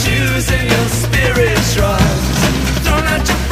shoes and your spirit Don't let your